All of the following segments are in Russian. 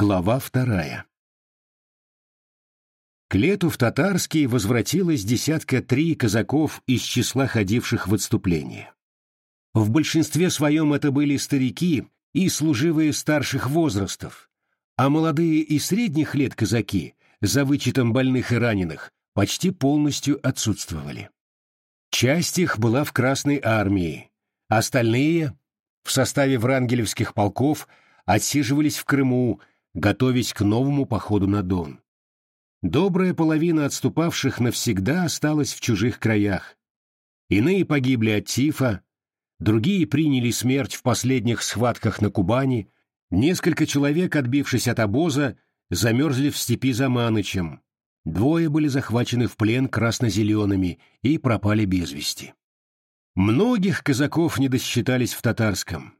Глава вторая. К лету в Татарский возвратилось десятка три казаков из числа ходивших в отступление. В большинстве своем это были старики и служивые старших возрастов, а молодые и средних лет казаки, за вычетом больных и раненых, почти полностью отсутствовали. Часть их была в Красной армии, остальные, в составе врангелевских полков, отсиживались в Крыму, готовясь к новому походу на Дон. Добрая половина отступавших навсегда осталась в чужих краях. Иные погибли от тифа, другие приняли смерть в последних схватках на Кубани, несколько человек, отбившись от обоза, замерзли в степи за Манычем, двое были захвачены в плен красно-зелеными и пропали без вести. Многих казаков не досчитались в татарском.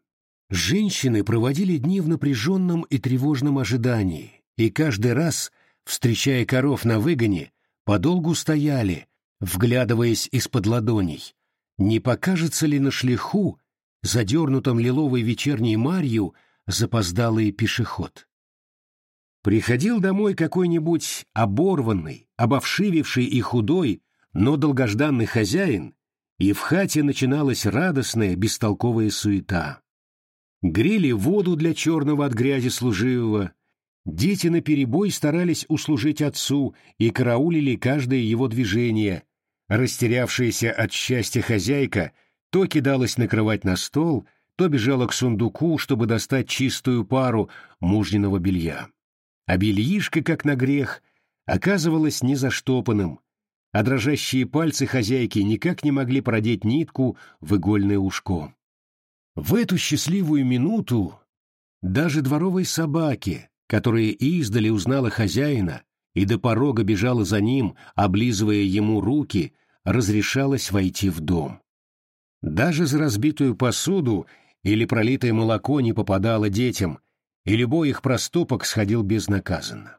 Женщины проводили дни в напряженном и тревожном ожидании, и каждый раз, встречая коров на выгоне, подолгу стояли, вглядываясь из-под ладоней. Не покажется ли на шлиху, задернутом лиловой вечерней марью, запоздалый пешеход? Приходил домой какой-нибудь оборванный, обовшививший и худой, но долгожданный хозяин, и в хате начиналась радостная, бестолковая суета грели воду для черного от грязи служивого. Дети наперебой старались услужить отцу и караулили каждое его движение. Растерявшаяся от счастья хозяйка то кидалась накрывать на стол, то бежала к сундуку, чтобы достать чистую пару мужниного белья. А бельишко, как на грех, оказывалось незаштопанным, а дрожащие пальцы хозяйки никак не могли продеть нитку в игольное ушко. В эту счастливую минуту даже дворовой собаке, которая издали узнала хозяина и до порога бежала за ним, облизывая ему руки, разрешалось войти в дом. Даже за разбитую посуду или пролитое молоко не попадало детям, и любой их проступок сходил безнаказанно.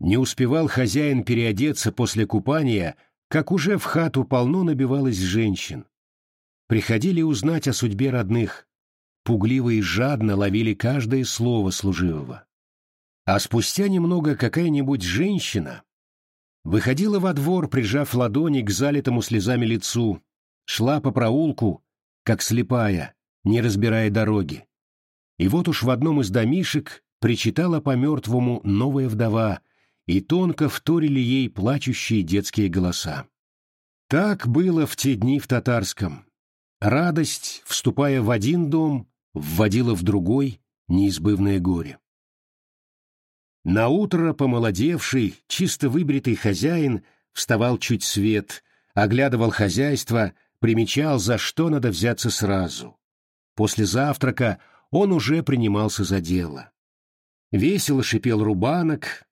Не успевал хозяин переодеться после купания, как уже в хату полно набивалось женщин, приходили узнать о судьбе родных, пугливо и жадно ловили каждое слово служивого. А спустя немного какая-нибудь женщина выходила во двор, прижав ладони к залитому слезами лицу, шла по проулку, как слепая, не разбирая дороги. И вот уж в одном из домишек причитала по мертвому новая вдова, и тонко вторили ей плачущие детские голоса. Так было в те дни в татарском, Радость, вступая в один дом, вводила в другой неизбывное горе. Наутро помолодевший, чисто выбритый хозяин вставал чуть свет, оглядывал хозяйство, примечал, за что надо взяться сразу. После завтрака он уже принимался за дело. Весело шипел рубанок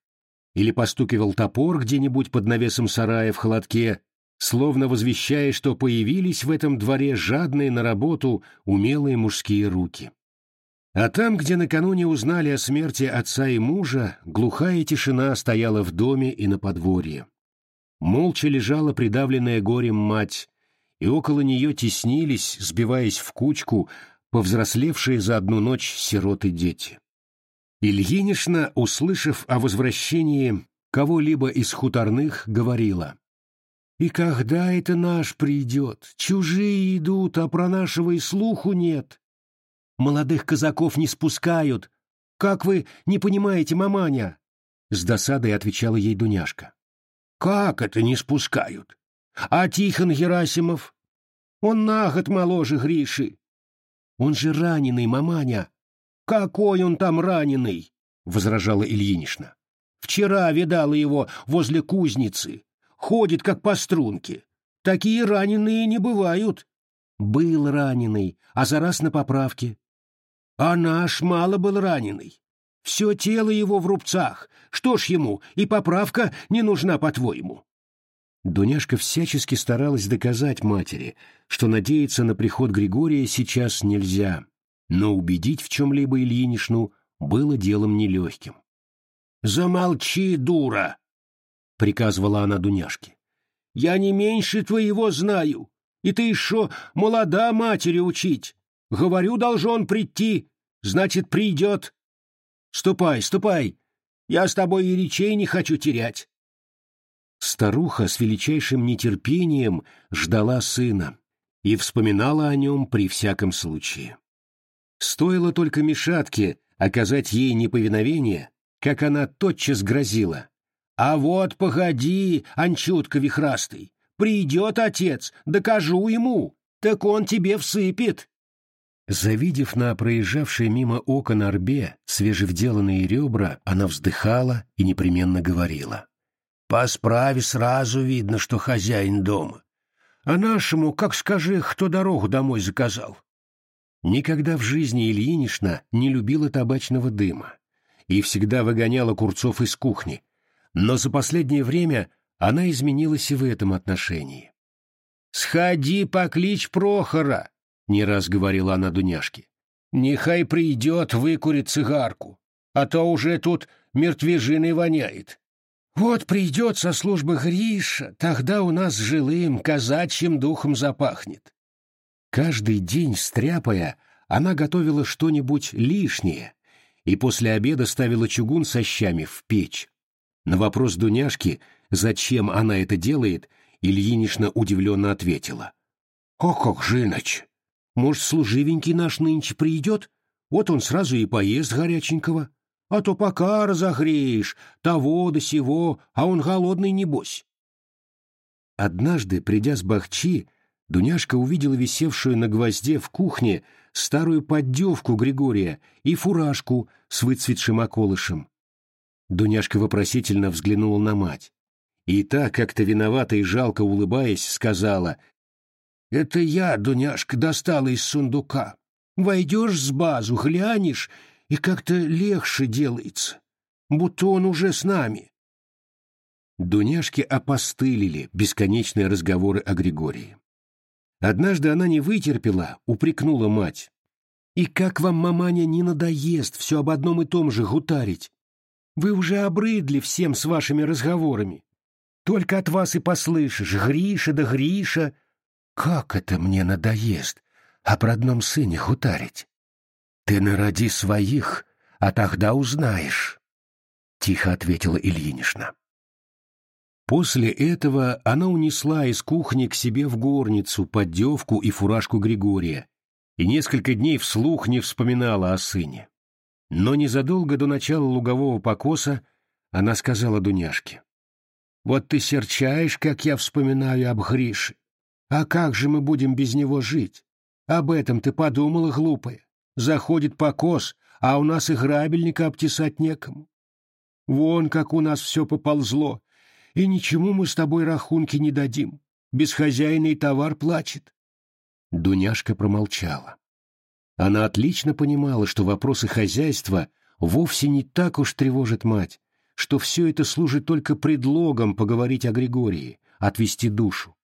или постукивал топор где-нибудь под навесом сарая в холодке, словно возвещая, что появились в этом дворе жадные на работу умелые мужские руки. А там, где накануне узнали о смерти отца и мужа, глухая тишина стояла в доме и на подворье. Молча лежала придавленная горем мать, и около нее теснились, сбиваясь в кучку, повзрослевшие за одну ночь сироты-дети. Ильинишна, услышав о возвращении кого-либо из хуторных, говорила — и когда это наш придет? Чужие идут, а про нашего и слуху нет. Молодых казаков не спускают. Как вы не понимаете, маманя? С досадой отвечала ей Дуняшка. Как это не спускают? А Тихон Герасимов? Он на год моложе Гриши. Он же раненый, маманя. Какой он там раненый? Возражала Ильинична. Вчера видала его возле кузницы ходит как по струнке. Такие раненые не бывают. Был раненый, а за раз на поправке. А наш мало был раненый. Все тело его в рубцах. Что ж ему, и поправка не нужна, по-твоему? Дуняшка всячески старалась доказать матери, что надеяться на приход Григория сейчас нельзя, но убедить в чем-либо Ильинишну было делом нелегким. «Замолчи, дура!» Приказывала она Дуняшке. «Я не меньше твоего знаю, и ты еще молода матери учить. Говорю, должен прийти, значит, придет. Ступай, ступай! Я с тобой и речей не хочу терять!» Старуха с величайшим нетерпением ждала сына и вспоминала о нем при всяком случае. Стоило только Мишатке оказать ей неповиновение, как она тотчас грозила. «А вот погоди, Анчутка вихрастый, придет отец, докажу ему, так он тебе всыпет!» Завидев на проезжавшей мимо окон орбе свежевделанные ребра, она вздыхала и непременно говорила. «По справе сразу видно, что хозяин дома. А нашему, как скажи, кто дорогу домой заказал?» Никогда в жизни Ильинична не любила табачного дыма и всегда выгоняла курцов из кухни, но за последнее время она изменилась и в этом отношении. «Сходи, покличь Прохора!» не раз говорила она Дуняшке. «Нехай придет, выкурит цигарку, а то уже тут мертвежиной воняет. Вот придет со службы Гриша, тогда у нас жилым казачьим духом запахнет». Каждый день, стряпая, она готовила что-нибудь лишнее и после обеда ставила чугун со щами в печь. На вопрос Дуняшки, зачем она это делает, Ильинична удивленно ответила. «О, как жиноч! Может, служивенький наш нынче придет? Вот он сразу и поест горяченького. А то пока разогреешь, того да сего, а он голодный небось. Однажды, придя с бахчи, Дуняшка увидела висевшую на гвозде в кухне старую поддевку Григория и фуражку с выцветшим околышем. Дуняшка вопросительно взглянула на мать. И та, как-то виновата и жалко улыбаясь, сказала, это я, Дуняшка, достала из сундука. Войдешь с базу, глянешь, и как-то легче делается, будто он уже с нами. Дуняшке опостылили бесконечные разговоры о Григории. Однажды она не вытерпела, упрекнула мать. «И как вам, маманя, не надоест все об одном и том же гутарить? Вы уже обрыдли всем с вашими разговорами. Только от вас и послышишь Гриша да Гриша, как это мне надоест о родном сыне хутарить? Ты народи своих, а тогда узнаешь, — тихо ответила Ильинична. После этого она унесла из кухни к себе в горницу поддевку и фуражку Григория и несколько дней вслух не вспоминала о сыне. Но незадолго до начала лугового покоса она сказала Дуняшке, «Вот ты серчаешь, как я вспоминаю об Грише. А как же мы будем без него жить? Об этом ты подумала, глупая. Заходит покос, а у нас и грабельника обтесать некому. Вон как у нас все поползло, и ничему мы с тобой рахунки не дадим. Без хозяина и товар плачет. Дуняшка промолчала. Она отлично понимала, что вопросы хозяйства вовсе не так уж тревожат мать, что все это служит только предлогом поговорить о Григории, отвести душу.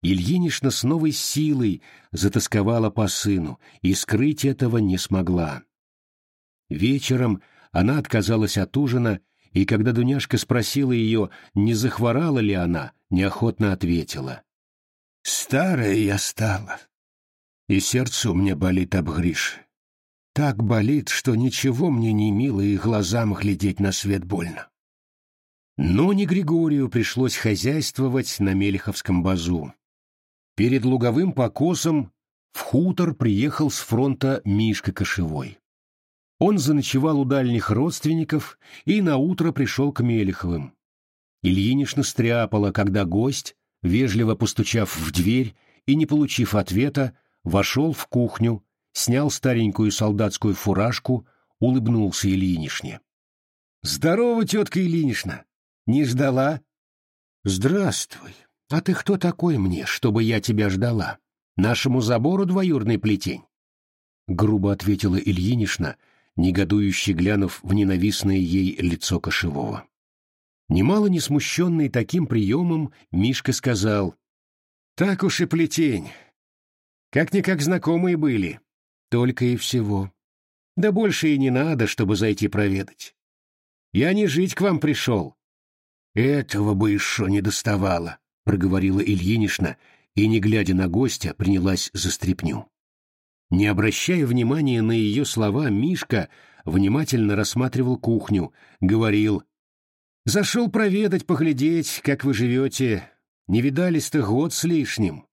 Ильинична с новой силой затасковала по сыну и скрыть этого не смогла. Вечером она отказалась от ужина, и когда Дуняшка спросила ее, не захворала ли она, неохотно ответила. «Старая я стала, и сердце у меня болит об Грише. Так болит, что ничего мне не мило и глазам глядеть на свет больно». Но не Григорию пришлось хозяйствовать на Мелеховском базу. Перед луговым покосом в хутор приехал с фронта Мишка Кошевой. Он заночевал у дальних родственников и наутро пришел к Мелеховым. Ильинична стряпала, когда гость, вежливо постучав в дверь и не получив ответа, вошел в кухню, снял старенькую солдатскую фуражку, улыбнулся Ильинишне. «Здорово, тетка Ильинична! Не ждала?» «Здравствуй!» «А ты кто такой мне, чтобы я тебя ждала? Нашему забору двоюрный плетень?» Грубо ответила Ильинишна, негодующе глянув в ненавистное ей лицо кошевого. Немало не смущенный таким приемом, Мишка сказал, «Так уж и плетень. Как-никак знакомые были. Только и всего. Да больше и не надо, чтобы зайти проведать. Я не жить к вам пришел. Этого бы еще не доставало проговорила Ильинична и, не глядя на гостя, принялась за стряпню. Не обращая внимания на ее слова, Мишка внимательно рассматривал кухню, говорил «Зашел проведать, поглядеть, как вы живете. Не видались-то год с лишним».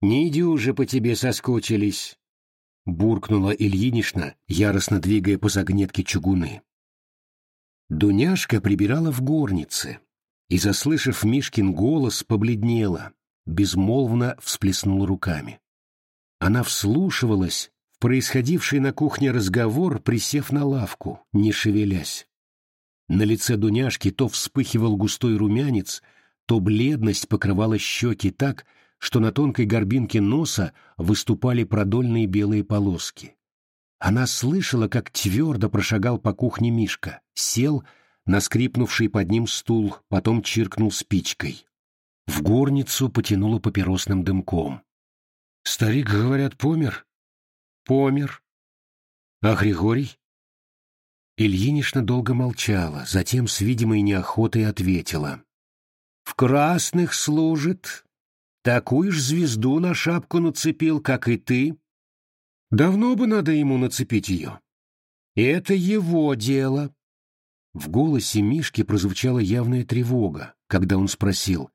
«Не иди уже по тебе соскучились», — буркнула Ильинична, яростно двигая по загнетке чугуны. Дуняшка прибирала в горнице и, заслышав Мишкин голос, побледнела, безмолвно всплеснула руками. Она вслушивалась в происходивший на кухне разговор, присев на лавку, не шевелясь. На лице Дуняшки то вспыхивал густой румянец, то бледность покрывала щеки так, что на тонкой горбинке носа выступали продольные белые полоски. Она слышала, как твердо прошагал по кухне Мишка, сел на скрипнувший под ним стул, потом чиркнул спичкой. В горницу потянуло папиросным дымком. «Старик, говорят, помер?» «Помер». «А Григорий?» Ильинична долго молчала, затем с видимой неохотой ответила. «В красных служит. Такую ж звезду на шапку нацепил, как и ты. Давно бы надо ему нацепить ее. Это его дело. В голосе Мишки прозвучала явная тревога, когда он спросил,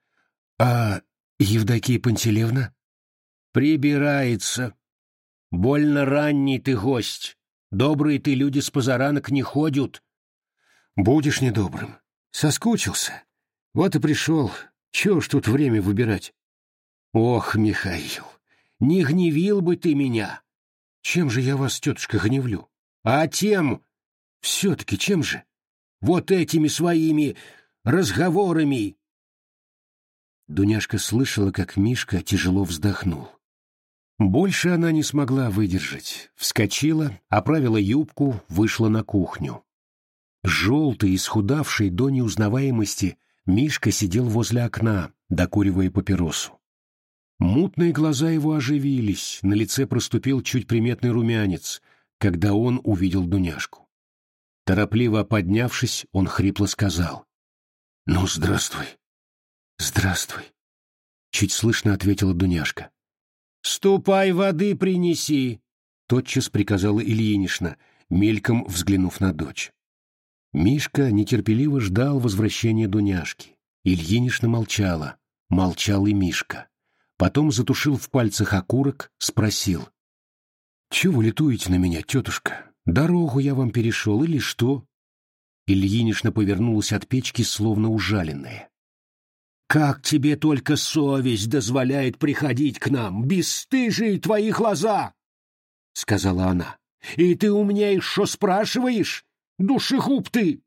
«А Евдокия Пантелевна?» «Прибирается. Больно ранний ты гость. Добрые ты люди с позаранок не ходят». «Будешь недобрым. Соскучился. Вот и пришел. Чего ж тут время выбирать?» «Ох, Михаил, не гневил бы ты меня!» Чем же я вас, тетушка, гневлю? А тем... Все-таки чем же? Вот этими своими разговорами. Дуняшка слышала, как Мишка тяжело вздохнул. Больше она не смогла выдержать. Вскочила, оправила юбку, вышла на кухню. Желтый, исхудавший до неузнаваемости, Мишка сидел возле окна, докуривая папиросу. Мутные глаза его оживились, на лице проступил чуть приметный румянец, когда он увидел Дуняшку. Торопливо поднявшись, он хрипло сказал. — Ну, здравствуй. — Здравствуй. Чуть слышно ответила Дуняшка. — Ступай воды принеси, — тотчас приказала Ильинична, мельком взглянув на дочь. Мишка нетерпеливо ждал возвращения Дуняшки. Ильинична молчала. Молчал и Мишка. Потом затушил в пальцах окурок, спросил. «Чего летуете на меня, тетушка? Дорогу я вам перешел или что?» Ильинична повернулась от печки, словно ужаленная. «Как тебе только совесть дозволяет приходить к нам, бесстыжие твои глаза!» — сказала она. «И ты у меня еще спрашиваешь? Душегуб ты!»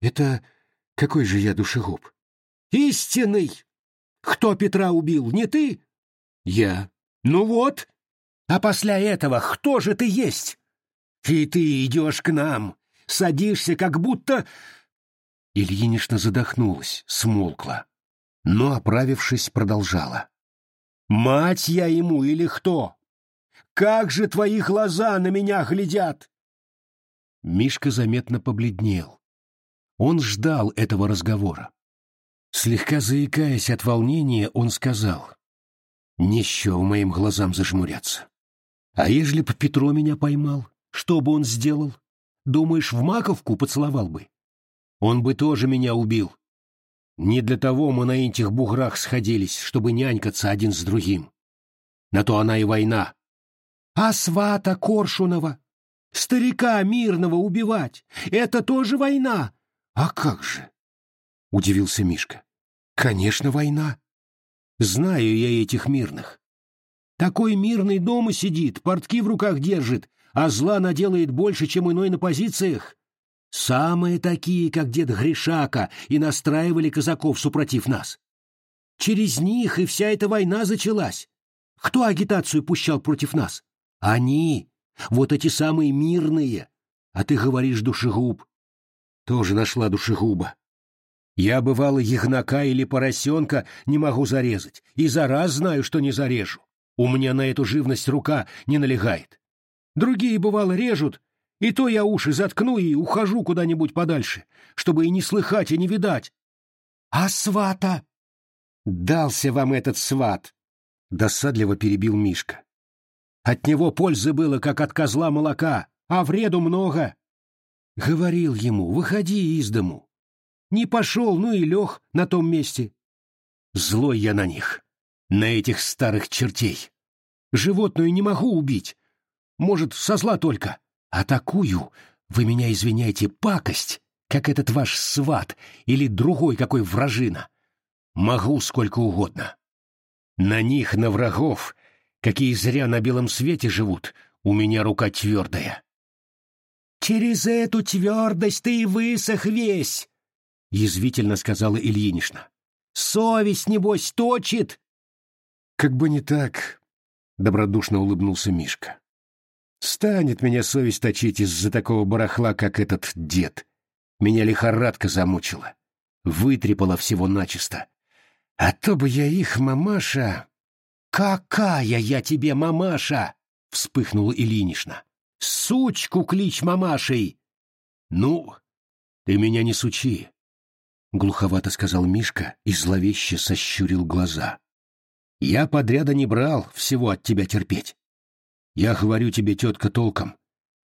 «Это какой же я душегуб?» «Истинный! Кто Петра убил, не ты? Я. Ну вот. А после этого кто же ты есть? И ты идешь к нам, садишься, как будто... Ильинична задохнулась, смолкла, но, оправившись, продолжала. «Мать я ему или кто? Как же твои глаза на меня глядят!» Мишка заметно побледнел. Он ждал этого разговора. Слегка заикаясь от волнения, он сказал, «Нищо в моим глазам зажмуряться. А ежели б Петро меня поймал, что бы он сделал? Думаешь, в маковку поцеловал бы? Он бы тоже меня убил. Не для того мы на этих буграх сходились, чтобы нянькаться один с другим. На то она и война. А свата Коршунова, старика мирного убивать, это тоже война. А как же? Удивился Мишка. Конечно, война. Знаю я этих мирных. Такой мирный дома сидит, портки в руках держит, а зла наделает больше, чем иной на позициях. Самые такие, как дед Гришака, и настраивали казаков супротив нас. Через них и вся эта война зачалась. Кто агитацию пущал против нас? Они, вот эти самые мирные. А ты говоришь душегуб. Тоже нашла душегуба. Я, бывало, ягнака или поросенка не могу зарезать, и за раз знаю, что не зарежу. У меня на эту живность рука не налегает. Другие, бывало, режут, и то я уши заткну и ухожу куда-нибудь подальше, чтобы и не слыхать, и не видать. А свата? Дался вам этот сват, — досадливо перебил Мишка. От него пользы было, как от козла молока, а вреду много. Говорил ему, выходи из дому. Не пошел, ну и лег на том месте. Злой я на них, на этих старых чертей. Животную не могу убить. Может, со зла только. А такую, вы меня извиняйте, пакость, как этот ваш сват или другой какой вражина. Могу сколько угодно. На них, на врагов, какие зря на белом свете живут, у меня рука твердая. «Через эту твердость ты и высох весь!» — язвительно сказала Ильинична. «Совесть, небось, точит!» «Как бы не так!» — добродушно улыбнулся Мишка. «Станет меня совесть точить из-за такого барахла, как этот дед. Меня лихорадка замучила, вытрепала всего начисто. А то бы я их, мамаша...» «Какая я тебе мамаша!» — вспыхнула Ильинична. Сучку клич мамашей!» «Ну, ты меня не сучи!» — глуховато сказал Мишка и зловеще сощурил глаза. «Я подряда не брал всего от тебя терпеть. Я говорю тебе, тетка, толком.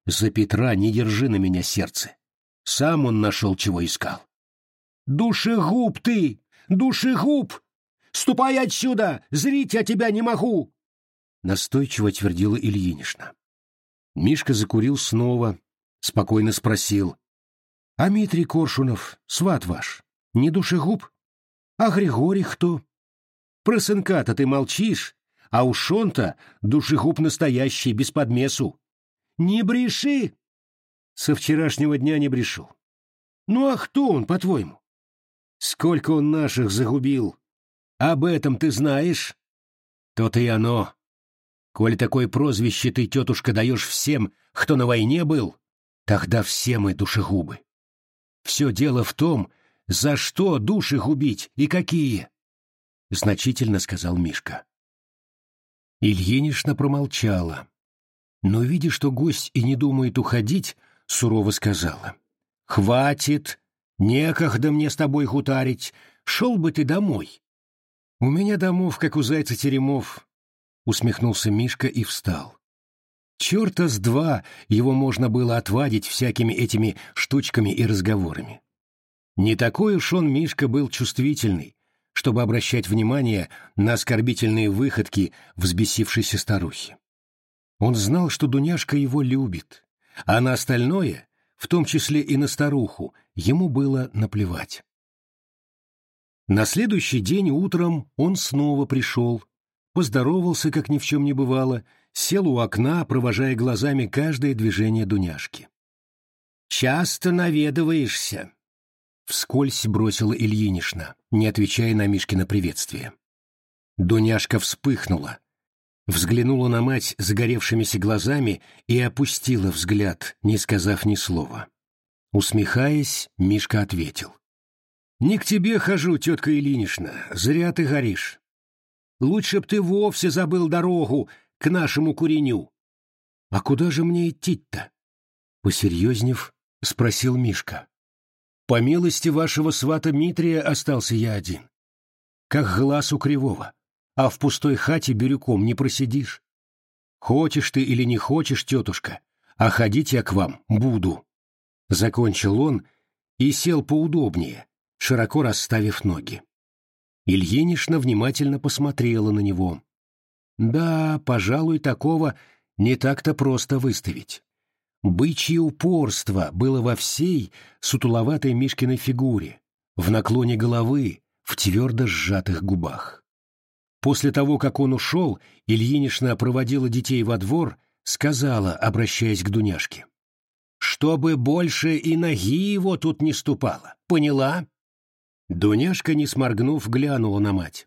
За Петра не держи на меня сердце. Сам он нашел, чего искал». «Душегуб ты! Душегуб! Ступай отсюда! Зрить я тебя не могу!» Настойчиво твердила Ильинична. Мишка закурил снова, спокойно спросил. — А Митрий Коршунов, сват ваш, не душегуб? А Григорий кто? Про сынка-то ты молчишь, а уж он-то душегуб настоящий, без подмесу. Не бреши! Со вчерашнего дня не брешу. Ну а кто он, по-твоему? Сколько он наших загубил? Об этом ты знаешь? То-то и оно. Коль такое прозвище ты, тетушка, даешь всем, кто на войне был, тогда все мы душегубы. Все дело в том, за что души губить и какие, — значительно сказал Мишка. Ильинишна промолчала, но, видя, что гость и не думает уходить, сурово сказала. — Хватит, некогда мне с тобой хутарить, шел бы ты домой. У меня домов, как у зайца теремов, усмехнулся Мишка и встал. Черта с два его можно было отвадить всякими этими штучками и разговорами. Не такой уж он, Мишка, был чувствительный, чтобы обращать внимание на оскорбительные выходки взбесившейся старухи. Он знал, что Дуняшка его любит, а на остальное, в том числе и на старуху, ему было наплевать. На следующий день утром он снова пришел, поздоровался, как ни в чем не бывало, сел у окна, провожая глазами каждое движение Дуняшки. «Часто наведываешься», — вскользь бросила Ильинишна, не отвечая на Мишкино приветствие. Дуняшка вспыхнула, взглянула на мать загоревшимися глазами и опустила взгляд, не сказав ни слова. Усмехаясь, Мишка ответил. «Не к тебе хожу, тетка Ильинична, зря ты горишь. Лучше б ты вовсе забыл дорогу к нашему куреню. — А куда же мне идти-то? — посерьезнев, спросил Мишка. — По милости вашего свата Митрия остался я один. Как глаз у кривого, а в пустой хате бирюком не просидишь. Хочешь ты или не хочешь, тетушка, а ходить я к вам буду. Закончил он и сел поудобнее, широко расставив ноги. Ильинична внимательно посмотрела на него. Да, пожалуй, такого не так-то просто выставить. Бычье упорство было во всей сутуловатой Мишкиной фигуре, в наклоне головы, в твердо сжатых губах. После того, как он ушел, Ильинична проводила детей во двор, сказала, обращаясь к Дуняшке. «Чтобы больше и ноги его тут не ступало, поняла?» Дуняшка, не сморгнув, глянула на мать.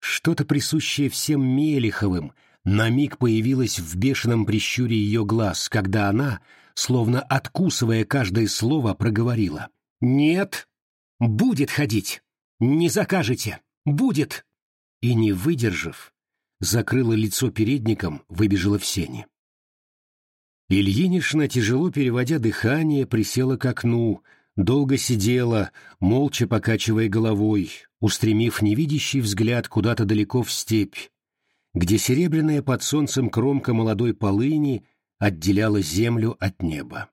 Что-то присущее всем Мелиховым на миг появилось в бешеном прищуре ее глаз, когда она, словно откусывая каждое слово, проговорила. «Нет, будет ходить, не закажете, будет!» И, не выдержав, закрыла лицо передником, выбежала в сени. Ильинишна, тяжело переводя дыхание, присела к окну, долго сидела, молча покачивая головой, устремив невидящий взгляд куда-то далеко в степь, где серебряная под солнцем кромка молодой полыни отделяла землю от неба.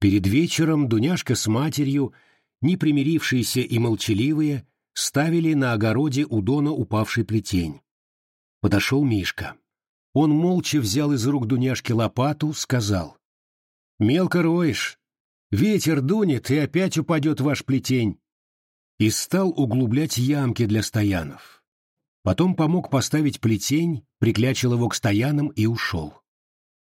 Перед вечером Дуняшка с матерью, непримирившиеся и молчаливые, ставили на огороде у Дона упавший плетень. Подошел Мишка. Он молча взял из рук Дуняшки лопату, сказал. «Мелко роешь. Ветер дунет, и опять упадет ваш плетень». И стал углублять ямки для стоянов. Потом помог поставить плетень, приклячил его к стоянам и ушел.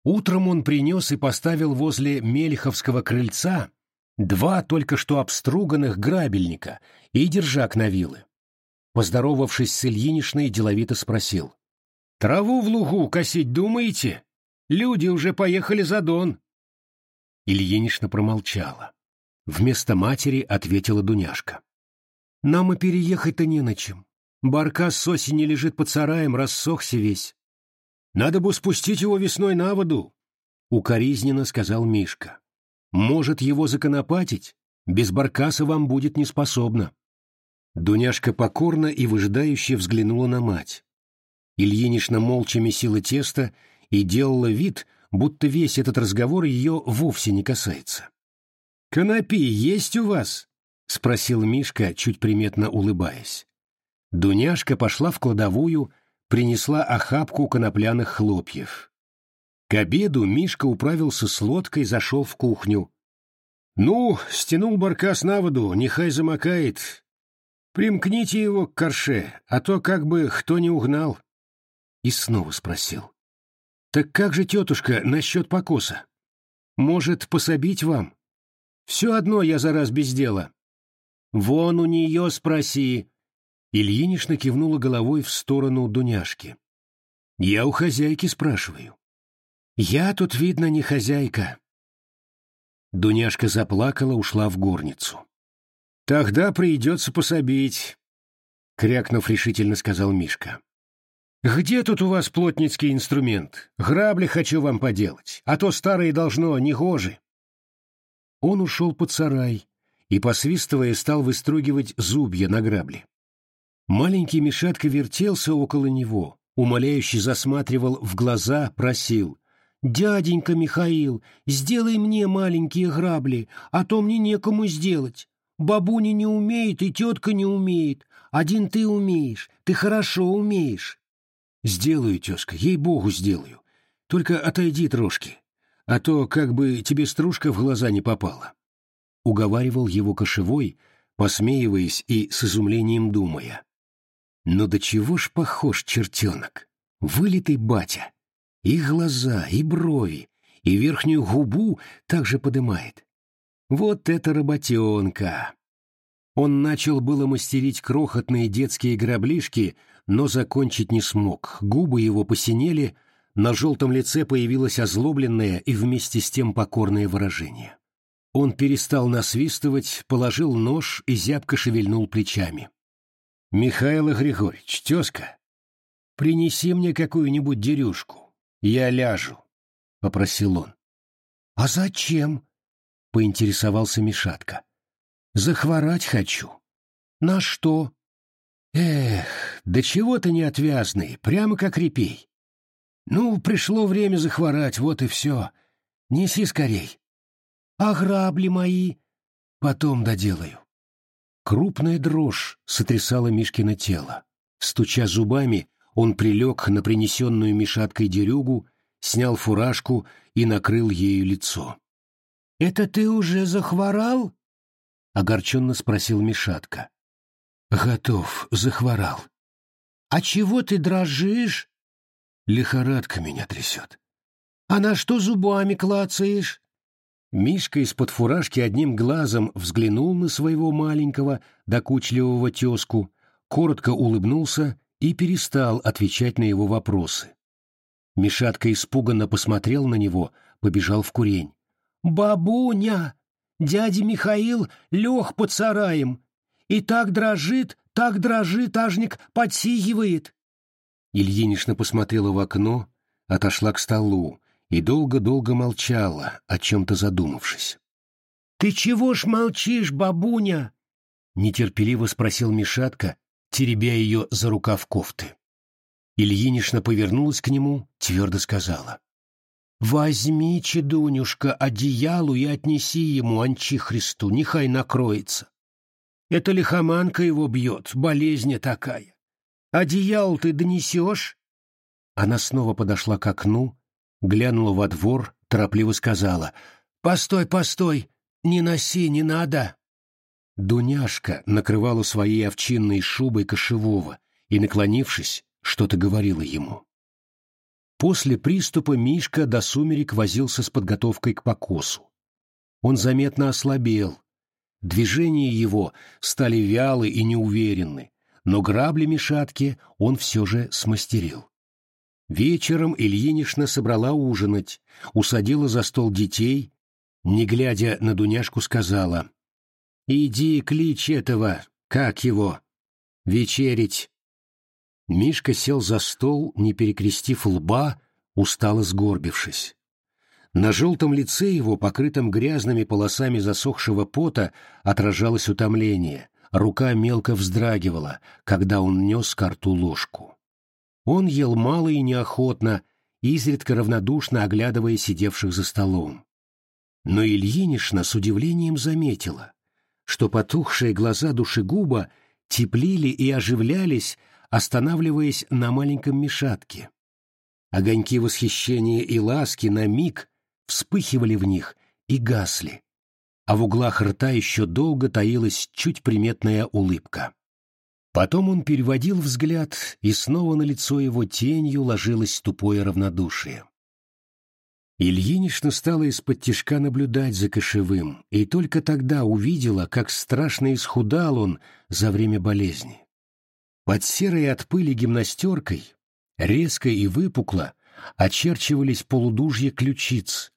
Утром он принес и поставил возле Мельховского крыльца два только что обструганных грабельника и держак на вилы. Поздоровавшись с Ильинишной, деловито спросил. «Траву в лугу косить думаете? Люди уже поехали за Дон». Ильинична промолчала. Вместо матери ответила Дуняшка. «Нам и переехать-то не на чем. Баркас с осени лежит под сараем, рассохся весь. Надо бы спустить его весной на воду, — укоризненно сказал Мишка. Может, его законопатить? Без баркаса вам будет неспособно. Дуняшка покорно и выжидающе взглянула на мать. Ильинична молча месила тесто и делала вид, будто весь этот разговор ее вовсе не касается. «Конопи есть у вас?» — спросил Мишка, чуть приметно улыбаясь. Дуняшка пошла в кладовую, принесла охапку конопляных хлопьев. К обеду Мишка управился с лодкой, зашел в кухню. «Ну, стянул баркас на воду, нехай замокает. Примкните его к корше, а то как бы кто не угнал». И снова спросил. «Так как же, тетушка, насчет покоса? Может, пособить вам? Все одно я за раз без дела». «Вон у нее спроси», Ильинична кивнула головой в сторону Дуняшки. «Я у хозяйки спрашиваю». «Я тут, видно, не хозяйка». Дуняшка заплакала, ушла в горницу. «Тогда придется пособить», — крякнув решительно сказал Мишка. «Где тут у вас плотницкий инструмент? Грабли хочу вам поделать, а то старые должно негоже». Он ушел под сарай и, посвистывая, стал выстругивать зубья на грабли. Маленький Мишатка вертелся около него, умоляюще засматривал в глаза, просил. «Дяденька Михаил, сделай мне маленькие грабли, а то мне некому сделать. Бабуня не умеет и тетка не умеет. Один ты умеешь, ты хорошо умеешь». «Сделаю, тезка, ей-богу сделаю. Только отойди трошки, а то как бы тебе стружка в глаза не попала». Уговаривал его кошевой, посмеиваясь и с изумлением думая. Но до чего ж похож чертенок? Вылитый батя. И глаза, и брови, и верхнюю губу также подымает. Вот это работенка! Он начал было мастерить крохотные детские граблишки, но закончить не смог. Губы его посинели, на желтом лице появилось озлобленное и вместе с тем покорное выражение. Он перестал насвистывать, положил нож и зябко шевельнул плечами. «Михаил Григорьевич, тезка, принеси мне какую-нибудь дерюшку, я ляжу», — попросил он. «А зачем?» — поинтересовался Мишатка. «Захворать хочу». «На что?» «Эх, да чего ты неотвязный, прямо как репей. Ну, пришло время захворать, вот и все. Неси скорей». «А грабли мои?» «Потом доделаю». Крупная дрожь сотрясала Мишкино тело. Стуча зубами, он прилег на принесенную Мишаткой дерюгу, снял фуражку и накрыл ею лицо. — Это ты уже захворал? — огорченно спросил Мишатка. — Готов, захворал. — А чего ты дрожишь? — Лихорадка меня трясет. — А на что зубами клацаешь? Мишка из-под фуражки одним глазом взглянул на своего маленького, докучливого тезку, коротко улыбнулся и перестал отвечать на его вопросы. Мишатка испуганно посмотрел на него, побежал в курень. «Бабуня! Дядя Михаил лег под сараем, и так дрожит, так дрожит, ажник подсигивает!» Ильинична посмотрела в окно, отошла к столу, и долго-долго молчала, о чем-то задумавшись. — Ты чего ж молчишь, бабуня? — нетерпеливо спросил Мишатка, теребя ее за рукав кофты. Ильинишна повернулась к нему, твердо сказала. — Возьми, чедунюшка, одеялу и отнеси ему, Анчихристу, нехай накроется. Это лихоманка его бьет, болезнь такая. Одеял ты донесешь? Она снова подошла к окну, глянула во двор, торопливо сказала. «Постой, постой, не носи, не надо!» Дуняшка накрывала своей овчинной шубой кошевого и, наклонившись, что-то говорила ему. После приступа Мишка до сумерек возился с подготовкой к покосу. Он заметно ослабел. Движения его стали вялы и неуверенны, но грабли шатки он все же смастерил. Вечером Ильинишна собрала ужинать, усадила за стол детей, не глядя на Дуняшку, сказала, «Иди клич этого, как его, вечерить». Мишка сел за стол, не перекрестив лба, устало сгорбившись. На желтом лице его, покрытом грязными полосами засохшего пота, отражалось утомление, рука мелко вздрагивала, когда он нес к рту ложку. Он ел мало и неохотно, изредка равнодушно оглядывая сидевших за столом. Но Ильинишна с удивлением заметила, что потухшие глаза душегуба теплили и оживлялись, останавливаясь на маленьком мешатке. Огоньки восхищения и ласки на миг вспыхивали в них и гасли, а в углах рта еще долго таилась чуть приметная улыбка. Потом он переводил взгляд, и снова на лицо его тенью ложилось тупое равнодушие. Ильинична стала из-под тишка наблюдать за кошевым, и только тогда увидела, как страшно исхудал он за время болезни. Под серой от пыли гимнастеркой, резко и выпукло, очерчивались полудужья ключиц,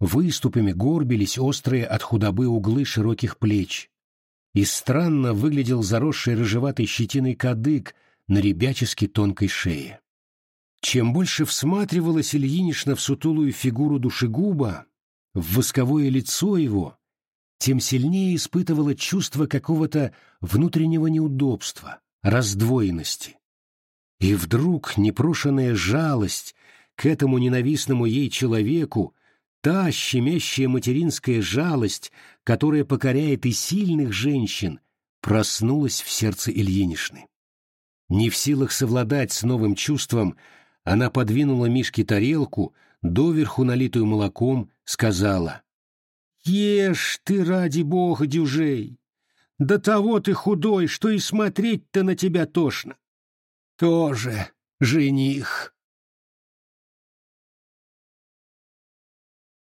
выступами горбились острые от худобы углы широких плеч, и странно выглядел заросший рыжеватой щетиной кадык на ребячески тонкой шее. Чем больше всматривалась Ильинична в сутулую фигуру душегуба, в восковое лицо его, тем сильнее испытывала чувство какого-то внутреннего неудобства, раздвоенности. И вдруг непрошенная жалость к этому ненавистному ей человеку Та щемящая материнская жалость, которая покоряет и сильных женщин, проснулась в сердце Ильинишны. Не в силах совладать с новым чувством, она подвинула Мишке тарелку, доверху налитую молоком, сказала. «Ешь ты, ради бога, дюжей! До того ты худой, что и смотреть-то на тебя тошно!» «Тоже жених!»